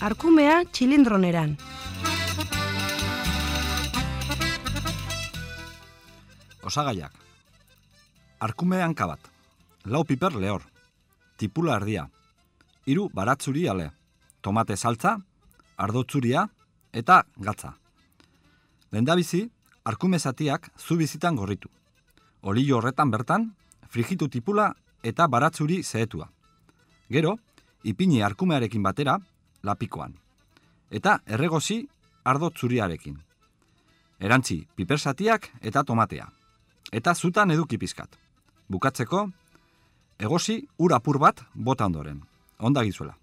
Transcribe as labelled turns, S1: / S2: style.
S1: arkumea txilindroneran.
S2: Osagaiak. Arkume hanka bat. Lau piper lehor. Tipula erdia. Hiru baratzuri ale. Tomate saltza, ardotzuria eta gatza. Lendabizi, arkume zatiak zu bizitan gorritu. Olio horretan bertan, frigitu tipula eta baratzuri zehetua. Gero, ipini arkumearekin batera, lapikoan. Eta erregozi ardotzuriarekin. Erantzi, pipersatiak eta tomatea. Eta zutan eduki pizkat. Bukatzeko, egosi ur apur bat bota ondoren. Onda gizuela.